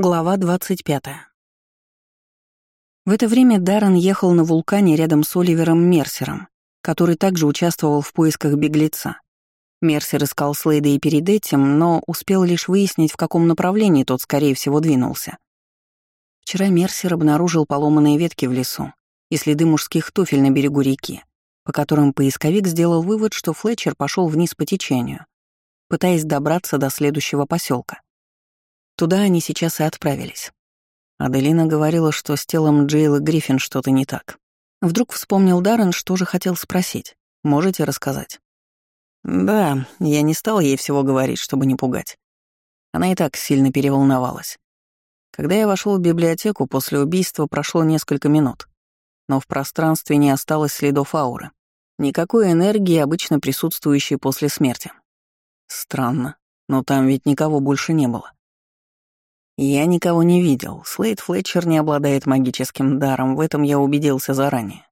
Глава 25. В это время Даррен ехал на вулкане рядом с Оливером Мерсером, который также участвовал в поисках беглеца. Мерсер искал Слейда и перед этим, но успел лишь выяснить, в каком направлении тот, скорее всего, двинулся. Вчера Мерсер обнаружил поломанные ветки в лесу и следы мужских туфель на берегу реки, по которым поисковик сделал вывод, что Флетчер пошел вниз по течению, пытаясь добраться до следующего поселка. Туда они сейчас и отправились. Аделина говорила, что с телом Джейлы Гриффин что-то не так. Вдруг вспомнил Даррен, что же хотел спросить. Можете рассказать? Да, я не стал ей всего говорить, чтобы не пугать. Она и так сильно переволновалась. Когда я вошел в библиотеку, после убийства прошло несколько минут, но в пространстве не осталось следов ауры. Никакой энергии, обычно присутствующей после смерти. Странно, но там ведь никого больше не было. Я никого не видел. Слейд Флетчер не обладает магическим даром, в этом я убедился заранее.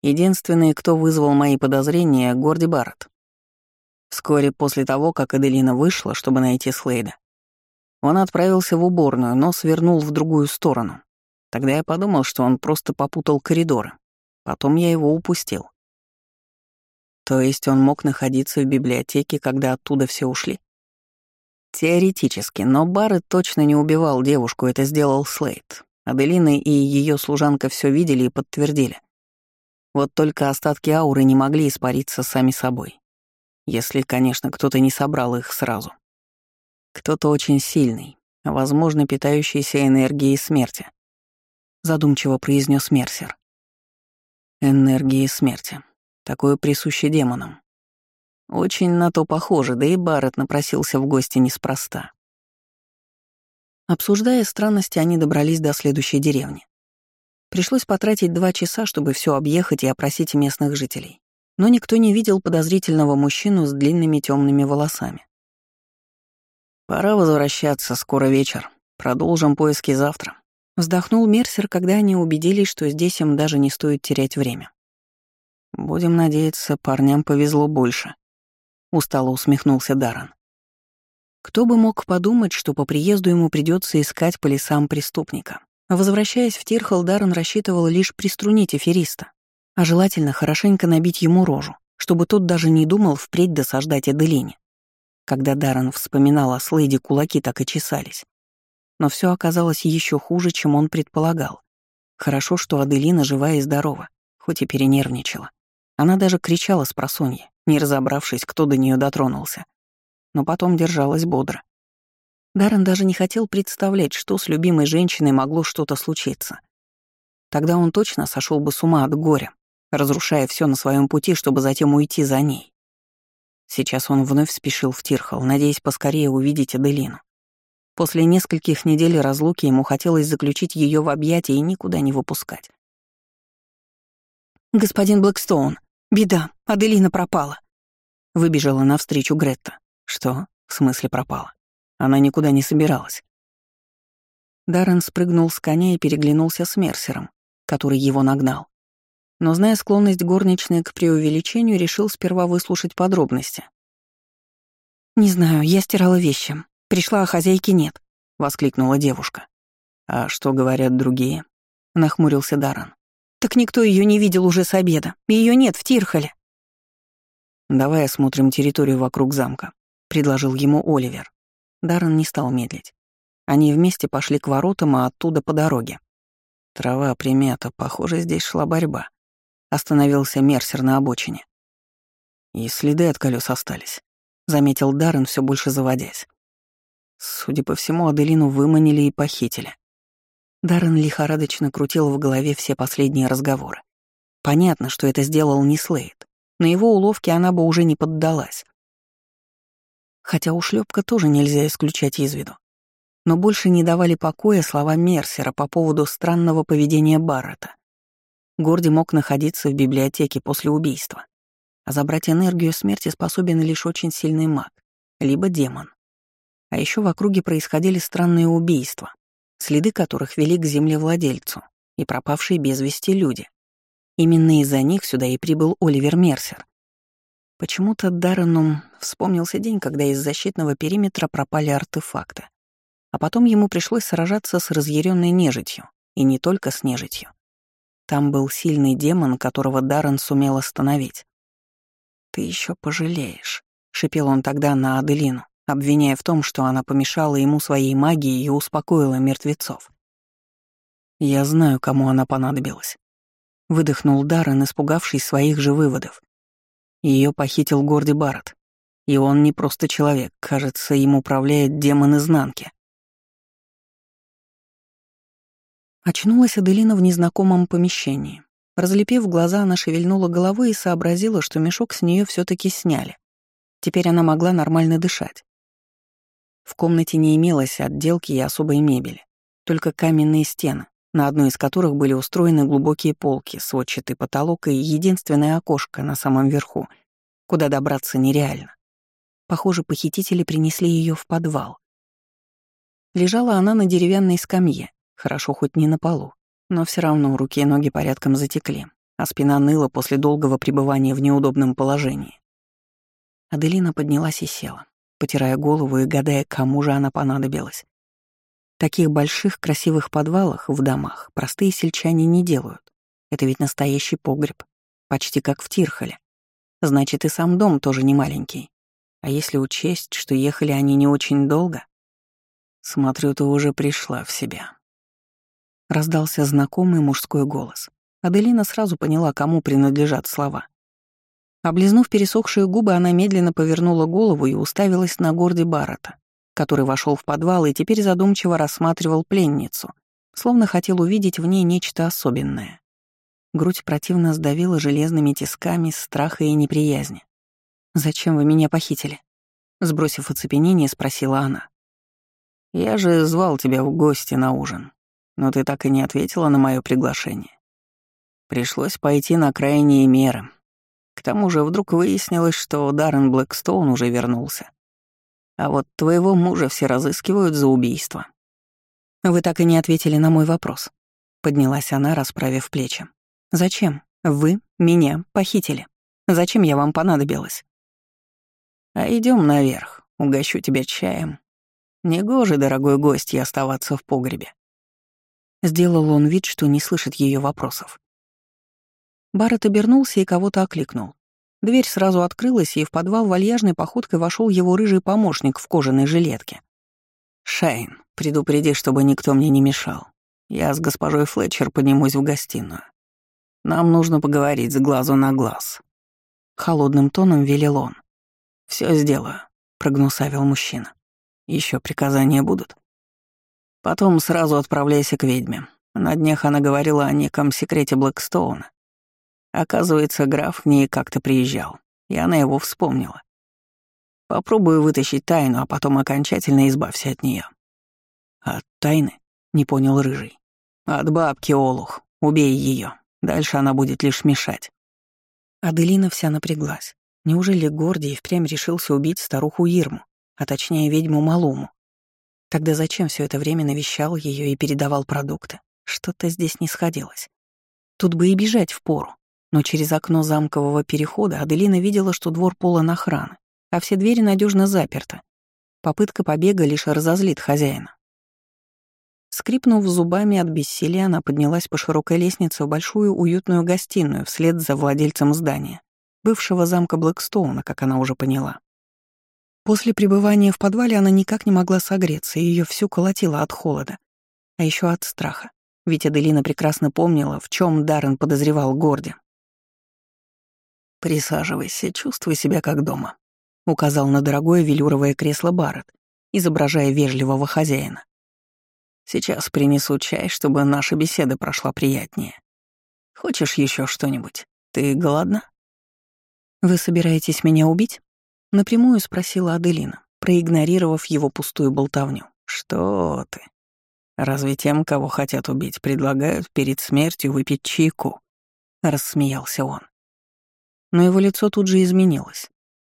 Единственный, кто вызвал мои подозрения — Горди Барретт. Вскоре после того, как Аделина вышла, чтобы найти Слейда, он отправился в уборную, но свернул в другую сторону. Тогда я подумал, что он просто попутал коридоры. Потом я его упустил. То есть он мог находиться в библиотеке, когда оттуда все ушли? Теоретически, но Барретт точно не убивал девушку, это сделал Слейд. Аделина и ее служанка все видели и подтвердили. Вот только остатки ауры не могли испариться сами собой. Если, конечно, кто-то не собрал их сразу. Кто-то очень сильный, возможно, питающийся энергией смерти. Задумчиво произнес Мерсер. Энергией смерти. Такое присуще демонам. Очень на то похоже, да и Барретт напросился в гости неспроста. Обсуждая странности, они добрались до следующей деревни. Пришлось потратить два часа, чтобы все объехать и опросить местных жителей. Но никто не видел подозрительного мужчину с длинными темными волосами. «Пора возвращаться, скоро вечер. Продолжим поиски завтра», — вздохнул Мерсер, когда они убедились, что здесь им даже не стоит терять время. «Будем надеяться, парням повезло больше», — устало усмехнулся Даррен. Кто бы мог подумать, что по приезду ему придется искать по лесам преступника. Возвращаясь в Тирхал, Даррен рассчитывал лишь приструнить афериста, а желательно хорошенько набить ему рожу, чтобы тот даже не думал впредь досаждать Аделине. Когда Даррен вспоминал о Слейде, кулаки так и чесались. Но все оказалось еще хуже, чем он предполагал. Хорошо, что Аделина жива и здорова, хоть и перенервничала. Она даже кричала с просонья, не разобравшись, кто до нее дотронулся. Но потом держалась бодро. Даррен даже не хотел представлять, что с любимой женщиной могло что-то случиться. Тогда он точно сошел бы с ума от горя, разрушая все на своем пути, чтобы затем уйти за ней. Сейчас он вновь спешил в Тирхал, надеясь поскорее увидеть Аделину. После нескольких недель разлуки ему хотелось заключить ее в объятия и никуда не выпускать. «Господин Блэкстоун, беда, Аделина пропала», Выбежала навстречу Гретта. Что? В смысле пропала? Она никуда не собиралась. Даррен спрыгнул с коня и переглянулся с Мерсером, который его нагнал. Но, зная склонность горничной к преувеличению, решил сперва выслушать подробности. «Не знаю, я стирала вещи. Пришла, а хозяйки нет», — воскликнула девушка. «А что говорят другие?» — нахмурился Даррен. «Так никто ее не видел уже с обеда. Ее нет в Тирхоле». «Давай осмотрим территорию вокруг замка», — предложил ему Оливер. Даррен не стал медлить. Они вместе пошли к воротам, а оттуда по дороге. Трава примята, похоже, здесь шла борьба. Остановился Мерсер на обочине. И следы от колес остались, заметил Даррен, все больше заводясь. Судя по всему, Аделину выманили и похитили. Даррен лихорадочно крутил в голове все последние разговоры. Понятно, что это сделал не Слейд. На его уловки она бы уже не поддалась. Хотя ушлепка тоже нельзя исключать из виду. Но больше не давали покоя слова Мерсера по поводу странного поведения Баррета. Горди мог находиться в библиотеке после убийства. А забрать энергию смерти способен лишь очень сильный маг, либо демон. А еще в округе происходили странные убийства, следы которых вели к землевладельцу и пропавшие без вести люди. Именно из-за них сюда и прибыл Оливер Мерсер. Почему-то Даррену вспомнился день, когда из защитного периметра пропали артефакты. А потом ему пришлось сражаться с разъяренной нежитью, и не только с нежитью. Там был сильный демон, которого Даррен сумел остановить. «Ты еще пожалеешь», — шипел он тогда на Аделину, обвиняя в том, что она помешала ему своей магией и успокоила мертвецов. «Я знаю, кому она понадобилась», — выдохнул Даррен, испугавшись своих же выводов. Ее похитил Горди Барретт. И он не просто человек, кажется, им управляет демон изнанки. Очнулась Аделина в незнакомом помещении. Разлепив глаза, она шевельнула головой и сообразила, что мешок с нее все таки сняли. Теперь она могла нормально дышать. В комнате не имелось отделки и особой мебели, только каменные стены, на одной из которых были устроены глубокие полки, сводчатый потолок и единственное окошко на самом верху, куда добраться нереально. Похоже, похитители принесли ее в подвал. Лежала она на деревянной скамье, хорошо хоть не на полу, но все равно руки и ноги порядком затекли, а спина ныла после долгого пребывания в неудобном положении. Аделина поднялась и села, потирая голову и гадая, кому же она понадобилась. Таких больших красивых подвалах в домах простые сельчане не делают. Это ведь настоящий погреб, почти как в Тирхоле. Значит, и сам дом тоже не маленький. А если учесть, что ехали они не очень долго? Смотрю, ты уже пришла в себя. Раздался знакомый мужской голос. Аделина сразу поняла, кому принадлежат слова. Облизнув пересохшие губы, она медленно повернула голову и уставилась на горде Баррета который вошел в подвал и теперь задумчиво рассматривал пленницу, словно хотел увидеть в ней нечто особенное. Грудь противно сдавила железными тисками страха и неприязни. «Зачем вы меня похитили?» Сбросив оцепенение, спросила она. «Я же звал тебя в гости на ужин, но ты так и не ответила на мое приглашение. Пришлось пойти на крайние меры. К тому же вдруг выяснилось, что Даррен Блэкстоун уже вернулся. А вот твоего мужа все разыскивают за убийство. Вы так и не ответили на мой вопрос. Поднялась она, расправив плечи. Зачем? Вы меня похитили. Зачем я вам понадобилась? А идем наверх, угощу тебя чаем. Негоже, дорогой гость, оставаться в погребе. Сделал он вид, что не слышит ее вопросов. Барретт обернулся и кого-то окликнул. Дверь сразу открылась, и в подвал вальяжной походкой вошел его рыжий помощник в кожаной жилетке. «Шайн, предупреди, чтобы никто мне не мешал. Я с госпожой Флетчер поднимусь в гостиную. Нам нужно поговорить с глазу на глаз». Холодным тоном велел он. Все сделаю», — прогнусавил мужчина. Еще приказания будут?» «Потом сразу отправляйся к ведьме. На днях она говорила о неком секрете Блэкстоуна, Оказывается, граф к ней как-то приезжал, и она его вспомнила. Попробую вытащить тайну, а потом окончательно избавься от нее. От тайны? Не понял Рыжий. От бабки Олух. Убей ее. Дальше она будет лишь мешать. Аделина вся напряглась. Неужели Гордий впрямь решился убить старуху Ирму, а точнее ведьму Малуму? Тогда зачем все это время навещал ее и передавал продукты? Что-то здесь не сходилось. Тут бы и бежать в пору. Но через окно замкового перехода Аделина видела, что двор полон охраны, а все двери надежно заперты. Попытка побега лишь разозлит хозяина. Скрипнув зубами от бессилия, она поднялась по широкой лестнице в большую уютную гостиную вслед за владельцем здания, бывшего замка Блэкстоуна, как она уже поняла. После пребывания в подвале она никак не могла согреться, и ее всю колотило от холода, а еще от страха. Ведь Аделина прекрасно помнила, в чем Даррен подозревал Горди. «Присаживайся, чувствуй себя как дома», — указал на дорогое велюровое кресло Барретт, изображая вежливого хозяина. «Сейчас принесу чай, чтобы наша беседа прошла приятнее. Хочешь еще что-нибудь? Ты голодна?» «Вы собираетесь меня убить?» — напрямую спросила Аделина, проигнорировав его пустую болтовню. «Что ты? Разве тем, кого хотят убить, предлагают перед смертью выпить чайку?» — рассмеялся он. Но его лицо тут же изменилось,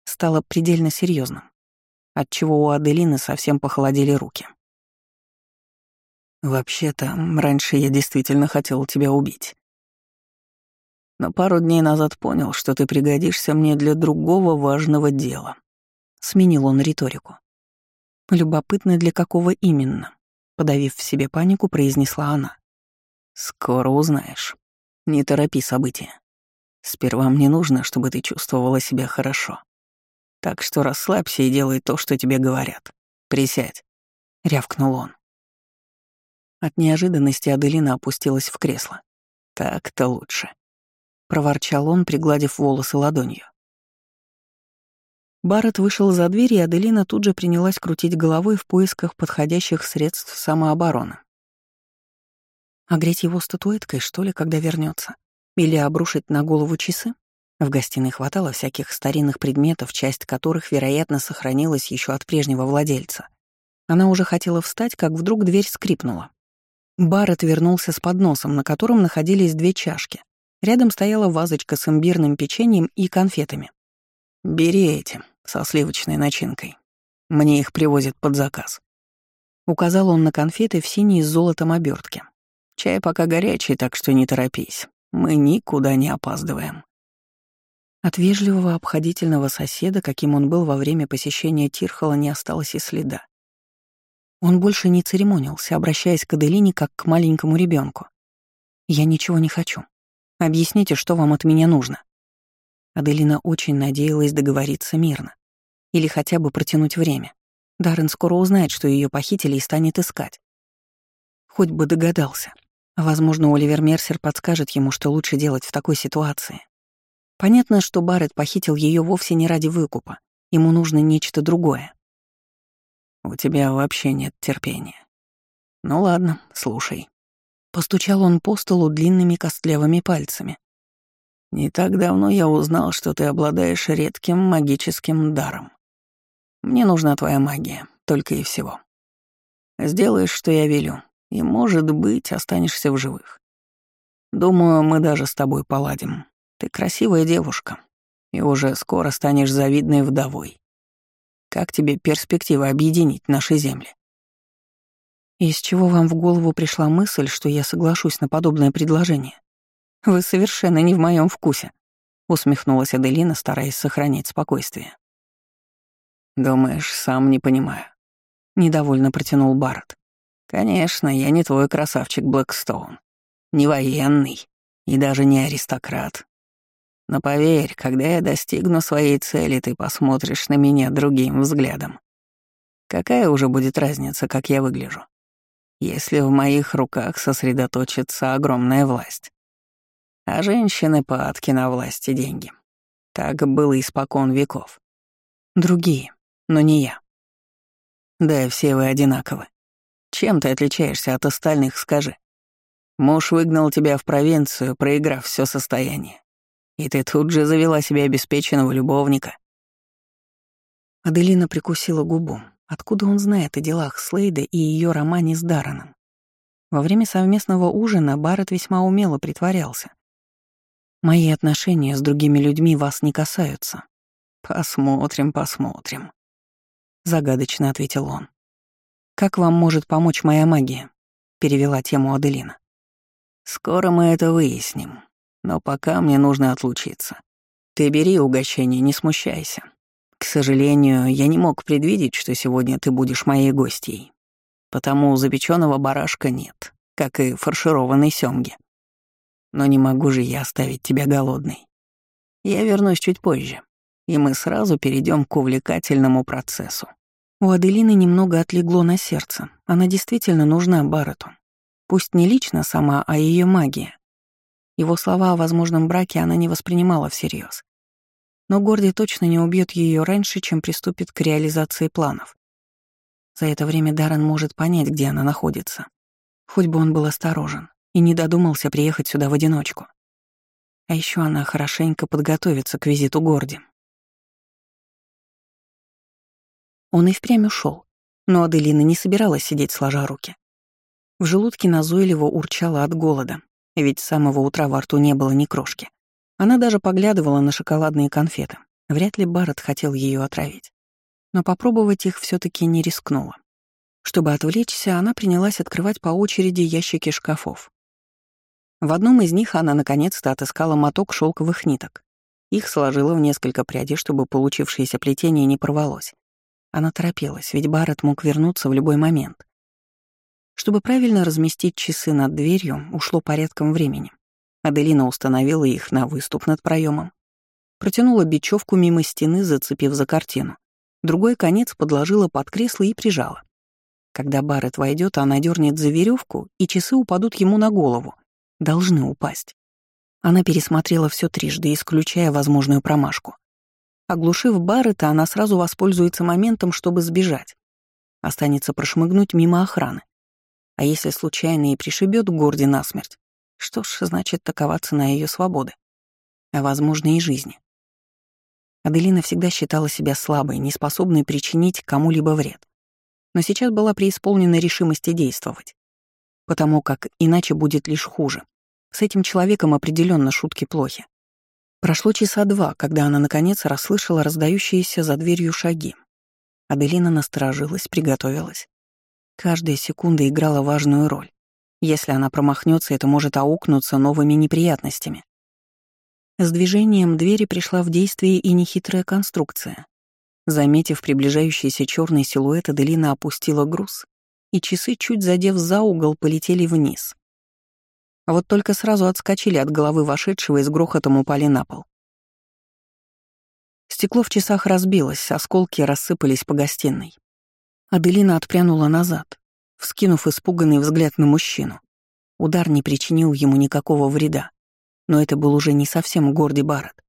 стало предельно серьезным, отчего у Аделины совсем похолодели руки. «Вообще-то, раньше я действительно хотел тебя убить. Но пару дней назад понял, что ты пригодишься мне для другого важного дела». Сменил он риторику. Любопытно, для какого именно, подавив в себе панику, произнесла она. Скоро узнаешь. Не торопи события. Сперва мне нужно, чтобы ты чувствовала себя хорошо. Так что расслабься и делай то, что тебе говорят. Присядь», — рявкнул он. От неожиданности Аделина опустилась в кресло. «Так-то лучше», — проворчал он, пригладив волосы ладонью. Барретт вышел за дверь, и Аделина тут же принялась крутить головой в поисках подходящих средств самообороны. Огреть его статуэткой, что ли, когда вернется? Или обрушить на голову часы? В гостиной хватало всяких старинных предметов, часть которых, вероятно, сохранилась еще от прежнего владельца. Она уже хотела встать, как вдруг дверь скрипнула. Барретт вернулся с подносом, на котором находились две чашки. Рядом стояла вазочка с имбирным печеньем и конфетами. «Бери эти, со сливочной начинкой. Мне их привозят под заказ». Указал он на конфеты в синей с золотом обертке. «Чай пока горячий, так что не торопись. Мы никуда не опаздываем». От вежливого обходительного соседа, каким он был во время посещения Тирхола, не осталось и следа. Он больше не церемонился, обращаясь к Аделине как к маленькому ребенку. «Я ничего не хочу. Объясните, что вам от меня нужно». Аделина очень надеялась договориться мирно. Или хотя бы протянуть время. Даррен скоро узнает, что ее похитили и станет искать. Хоть бы догадался. Возможно, Оливер Мерсер подскажет ему, что лучше делать в такой ситуации. Понятно, что Барретт похитил ее вовсе не ради выкупа. Ему нужно нечто другое. «У тебя вообще нет терпения. Ну ладно, слушай». Постучал он по столу длинными костлявыми пальцами. «Не так давно я узнал, что ты обладаешь редким магическим даром. Мне нужна твоя магия, только и всего. Сделаешь, что я велю, и, может быть, останешься в живых. Думаю, мы даже с тобой поладим. Ты красивая девушка, и уже скоро станешь завидной вдовой. Как тебе перспектива объединить наши земли? Из чего вам в голову пришла мысль, что я соглашусь на подобное предложение? Вы совершенно не в моем вкусе, усмехнулась Аделина, стараясь сохранить спокойствие. Думаешь, сам не понимаю. Недовольно протянул Барретт. Конечно, я не твой красавчик Блэкстоун. Не военный и даже не аристократ. Но поверь, когда я достигну своей цели, ты посмотришь на меня другим взглядом. Какая уже будет разница, как я выгляжу? Если в моих руках сосредоточится огромная власть. А женщины падки на власти деньги. Так было испокон веков. Другие, но не я. Да, все вы одинаковы. Чем ты отличаешься от остальных, скажи? Муж выгнал тебя в провинцию, проиграв все состояние. И ты тут же завела себе обеспеченного любовника. Аделина прикусила губу. Откуда он знает о делах Слейда и ее романе с Дарреном? Во время совместного ужина Барретт весьма умело притворялся. «Мои отношения с другими людьми вас не касаются». «Посмотрим, посмотрим», — загадочно ответил он. «Как вам может помочь моя магия?» — перевела тему Аделина. «Скоро мы это выясним», но пока мне нужно отлучиться. Ты бери угощение, не смущайся. К сожалению, я не мог предвидеть, что сегодня ты будешь моей гостьей. Потому запеченного барашка нет, как и фаршированной сёмги. Но не могу же я оставить тебя голодной. Я вернусь чуть позже, и мы сразу перейдем к увлекательному процессу. У Аделины немного отлегло на сердце. Она действительно нужна Баррету. Пусть не лично сама, а ее магия. Его слова о возможном браке она не воспринимала всерьез. Но Горди точно не убьет ее раньше, чем приступит к реализации планов. За это время Даррен может понять, где она находится. Хоть бы он был осторожен и не додумался приехать сюда в одиночку. А еще она хорошенько подготовится к визиту Горди. Он и впрямь ушел, но Аделина не собиралась сидеть сложа руки. В желудке назойливо урчала от голода, ведь с самого утра во рту не было ни крошки. Она даже поглядывала на шоколадные конфеты. Вряд ли Барретт хотел ее отравить. Но попробовать их все таки не рискнула. Чтобы отвлечься, она принялась открывать по очереди ящики шкафов. В одном из них она наконец-то отыскала моток шелковых ниток. Их сложила в несколько прядей, чтобы получившееся плетение не порвалось. Она торопилась, ведь Барретт мог вернуться в любой момент. Чтобы правильно разместить часы над дверью, ушло порядком времени. Аделина установила их на выступ над проемом, протянула бечевку мимо стены, зацепив за картину. Другой конец подложила под кресло и прижала. Когда Барретт войдет, она дернет за веревку, и часы упадут ему на голову. Должны упасть. Она пересмотрела все трижды, исключая возможную промашку. Оглушив Баррета, она сразу воспользуется моментом, чтобы сбежать. Останется прошмыгнуть мимо охраны. А если случайно и пришибет Горди насмерть, что ж, значит, такова цена ее свободы, а, возможно, и жизни. Аделина всегда считала себя слабой, неспособной причинить кому-либо вред. Но сейчас была преисполнена решимости действовать. Потому как иначе будет лишь хуже. С этим человеком определенно шутки плохи. Прошло часа два, когда она наконец расслышала раздающиеся за дверью шаги. Аделина насторожилась, приготовилась. Каждая секунда играла важную роль. Если она промахнется, это может аукнуться новыми неприятностями. С движением двери пришла в действие и нехитрая конструкция. Заметив приближающийся черный силуэт, Аделина опустила груз, и часы, чуть задев за угол, полетели вниз. Вот только сразу отскочили от головы вошедшего и с грохотом упали на пол. Стекло в часах разбилось, осколки рассыпались по гостиной. Аделина отпрянула назад, вскинув испуганный взгляд на мужчину. Удар не причинил ему никакого вреда, но это был уже не совсем Горди Барретт.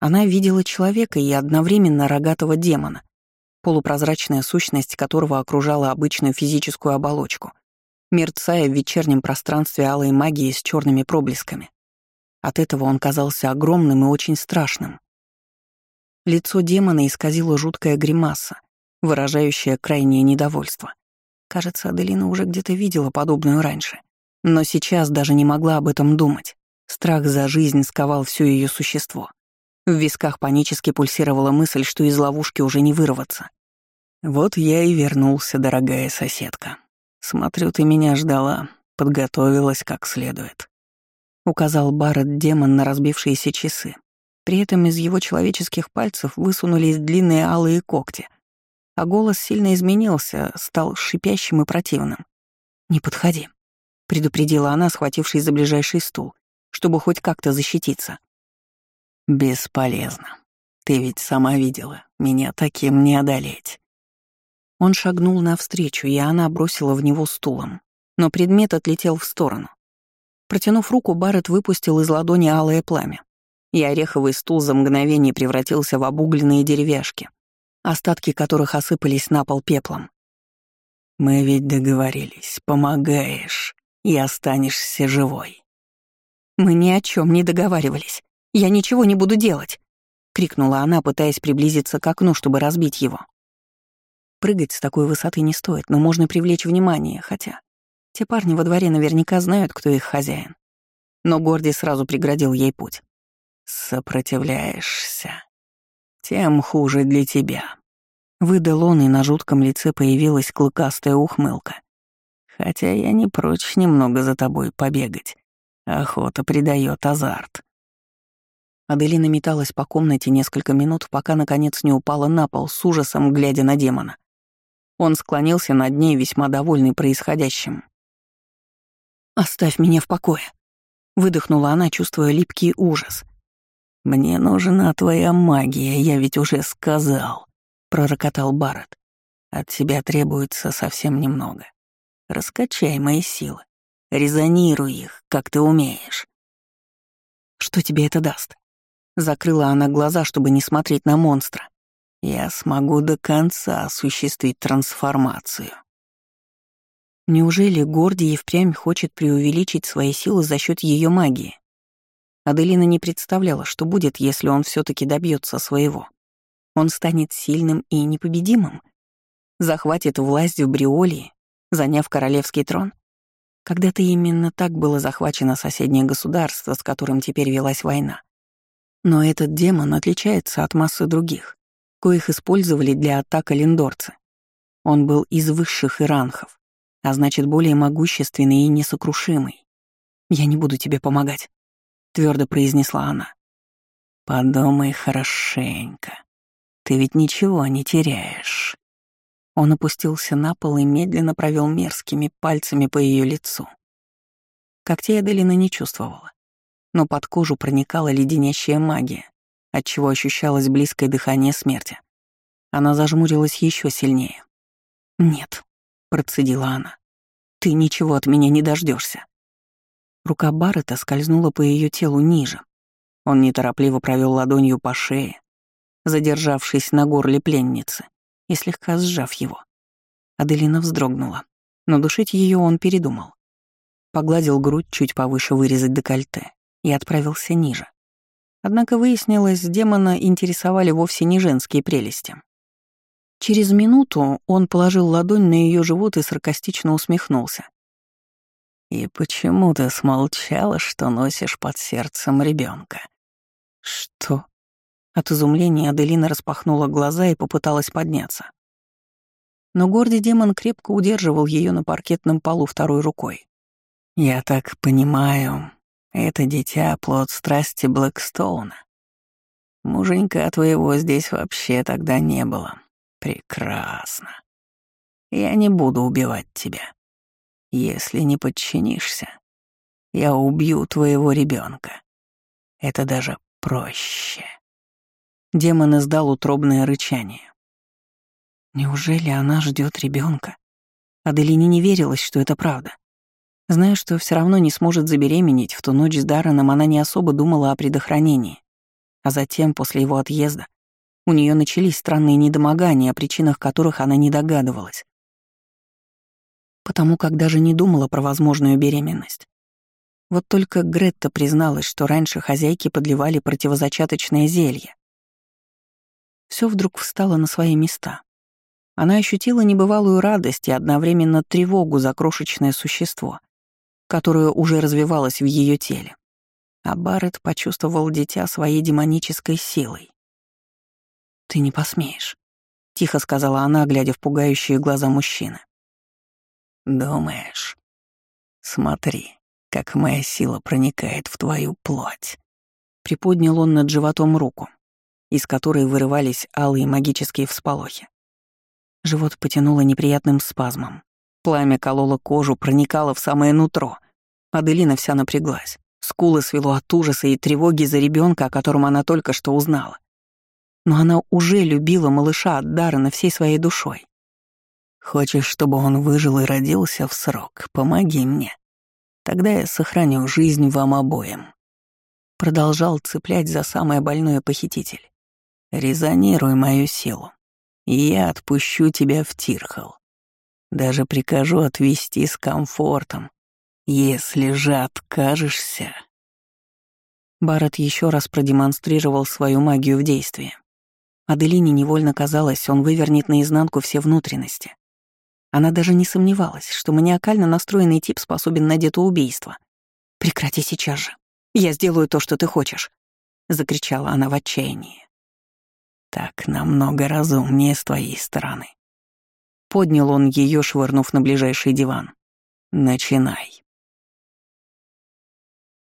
Она видела человека и одновременно рогатого демона, полупрозрачная сущность которого окружала обычную физическую оболочку, мерцая в вечернем пространстве алой магии с черными проблесками. От этого он казался огромным и очень страшным. Лицо демона исказило жуткая гримаса, выражающая крайнее недовольство. Кажется, Аделина уже где-то видела подобную раньше. Но сейчас даже не могла об этом думать. Страх за жизнь сковал все ее существо. В висках панически пульсировала мысль, что из ловушки уже не вырваться. «Вот я и вернулся, дорогая соседка. Смотрю, ты меня ждала, подготовилась как следует», — указал Барретт демон на разбившиеся часы. При этом из его человеческих пальцев высунулись длинные алые когти — а голос сильно изменился, стал шипящим и противным. «Не подходи», — предупредила она, схватившись за ближайший стул, чтобы хоть как-то защититься. «Бесполезно. Ты ведь сама видела, меня таким не одолеть». Он шагнул навстречу, и она бросила в него стулом, но предмет отлетел в сторону. Протянув руку, Барретт выпустил из ладони алое пламя, и ореховый стул за мгновение превратился в обугленные деревяшки, остатки которых осыпались на пол пеплом. «Мы ведь договорились, помогаешь и останешься живой». «Мы ни о чем не договаривались. Я ничего не буду делать», — крикнула она, пытаясь приблизиться к окну, чтобы разбить его. Прыгать с такой высоты не стоит, но можно привлечь внимание, хотя те парни во дворе наверняка знают, кто их хозяин. Но Горди сразу преградил ей путь. «Сопротивляешься», тем хуже для тебя». Выдал он, и на жутком лице появилась клыкастая ухмылка. «Хотя я не прочь немного за тобой побегать. Охота придает азарт». Аделина металась по комнате несколько минут, пока, наконец, не упала на пол, с ужасом глядя на демона. Он склонился над ней, весьма довольный происходящим. «Оставь меня в покое», — выдохнула она, чувствуя липкий ужас. «Мне нужна твоя магия, я ведь уже сказал», — пророкотал Барретт. «От тебя требуется совсем немного. Раскачай мои силы, резонируй их, как ты умеешь». «Что тебе это даст?» Закрыла она глаза, чтобы не смотреть на монстра. «Я смогу до конца осуществить трансформацию». Неужели Гордий впрямь хочет преувеличить свои силы за счет ее магии? Аделина не представляла, что будет, если он все таки добьется своего. Он станет сильным и непобедимым? Захватит власть в Бриолии, заняв королевский трон? Когда-то именно так было захвачено соседнее государство, с которым теперь велась война. Но этот демон отличается от массы других, коих использовали для атак линдорцы. Он был из высших иранхов, а значит, более могущественный и несокрушимый. Я не буду тебе помогать твердо произнесла она. Подумай хорошенько. Ты ведь ничего не теряешь. Он опустился на пол и медленно провел мерзкими пальцами по ее лицу. Когтей Аделина не чувствовала, но под кожу проникала леденящая магия, отчего ощущалось близкое дыхание смерти. Она зажмурилась еще сильнее. «Нет», — процедила она, — «ты ничего от меня не дождешься. Рука Баррета скользнула по ее телу ниже. Он неторопливо провел ладонью по шее, задержавшись на горле пленницы и слегка сжав его. Аделина вздрогнула, но душить ее он передумал. Погладил грудь чуть повыше вырезать декольте и отправился ниже. Однако выяснилось, демона интересовали вовсе не женские прелести. Через минуту он положил ладонь на ее живот и саркастично усмехнулся. «И почему ты смолчала, что носишь под сердцем ребенка? «Что?» От изумления Аделина распахнула глаза и попыталась подняться. Но гордый демон крепко удерживал ее на паркетном полу второй рукой. «Я так понимаю, это дитя — плод страсти Блэкстоуна. Муженька твоего здесь вообще тогда не было. Прекрасно. Я не буду убивать тебя. Если не подчинишься, я убью твоего ребенка. Это даже проще». Демон издал утробное рычание. Неужели она ждет ребенка? Аделине не верилось, что это правда. Зная, что все равно не сможет забеременеть, в ту ночь с Дарреном она не особо думала о предохранении. А затем, после его отъезда, у нее начались странные недомогания, о причинах которых она не догадывалась. Потому как даже не думала про возможную беременность. Вот только Гретта призналась, что раньше хозяйки подливали противозачаточное зелье, все вдруг встало на свои места. Она ощутила небывалую радость и одновременно тревогу за крошечное существо, которое уже развивалось в ее теле. А Барретт почувствовал дитя своей демонической силой. «Ты не посмеешь», — тихо сказала она, глядя в пугающие глаза мужчины. «Думаешь? Смотри, как моя сила проникает в твою плоть». Приподнял он над животом руку, из которой вырывались алые магические всполохи. Живот потянуло неприятным спазмом. Пламя кололо кожу, проникало в самое нутро. Аделина вся напряглась. Скулы свело от ужаса и тревоги за ребенка, о котором она только что узнала. Но она уже любила малыша от Даррена всей своей душой. «Хочешь, чтобы он выжил и родился в срок? Помоги мне. Тогда я сохраню жизнь вам обоим». Продолжал цеплять за самое больное похититель. Резонируй мою силу, и я отпущу тебя в Тирхал. Даже прикажу отвезти с комфортом, если же откажешься. Барретт еще раз продемонстрировал свою магию в действии. Аделине невольно казалось, он вывернет наизнанку все внутренности. Она даже не сомневалась, что маниакально настроенный тип способен на детоубийство. «Прекрати сейчас же. Я сделаю то, что ты хочешь», — закричала она в отчаянии. Так намного разумнее с твоей стороны. Поднял он ее, швырнув на ближайший диван. Начинай.